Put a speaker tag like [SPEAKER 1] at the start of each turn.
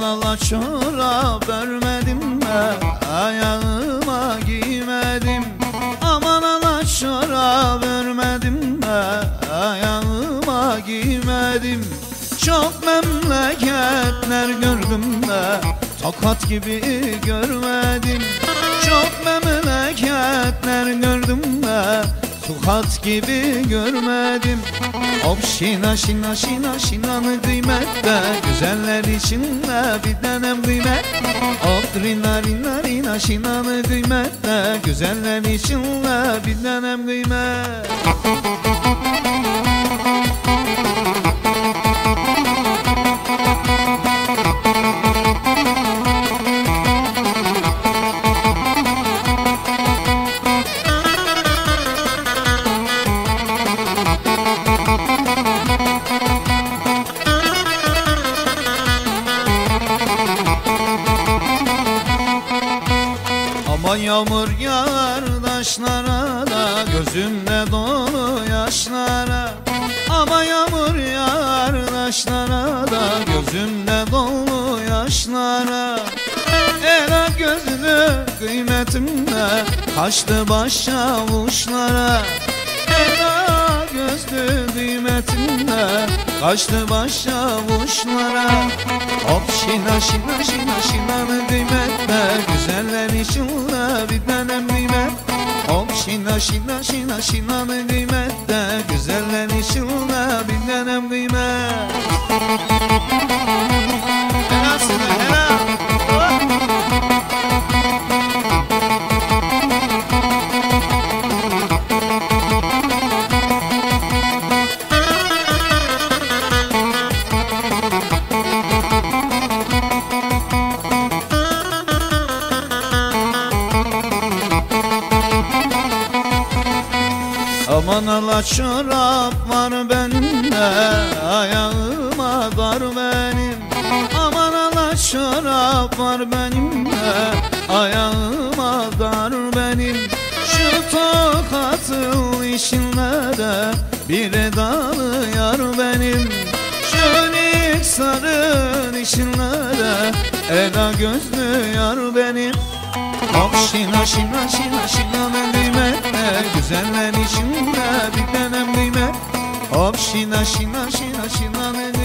[SPEAKER 1] Halala çorap örmedim ben. Ayağıma giymedim. Aman ala çorap örmedim ben. Ayağıma giymedim. Çok memleketler gördüm de Tokat gibi görmedim. Çok memleketler gördüm de Tokat gibi görmedim. Hop şina şina şina şinanı kıymette Güzeller içinde bir tanem kıymet. Hop rina rina rina şinanı kıymette Güzeller içinde bir tanem kıymet Aman yağmur yağar taşlara da Gözümde dolu yaşlara. Aman yağmur yağar taşlara da Gözümde dolu yaşlara. Ela gözlü kıymetimde Kaçtı baş avuşlara Ela gözlü kıymetimde Kaçtı baş avuşlara Hop şina şina şina şinanı kıymetle şina şina şina şinanı kıymetle Güzeller içinde bir tanem kıymet Aman ala çorap var bende Ayağıma dar benim. Aman ala çorap var benim de Ayağıma dar benim. Şu tokatın işinle de Bir edalı yar benim. Şu sarın işinle de Eda gözlü yar benim. Hop şina şina şina şina Güzeller içinde bir tanem kıymet. Hop şina şina şina şina ben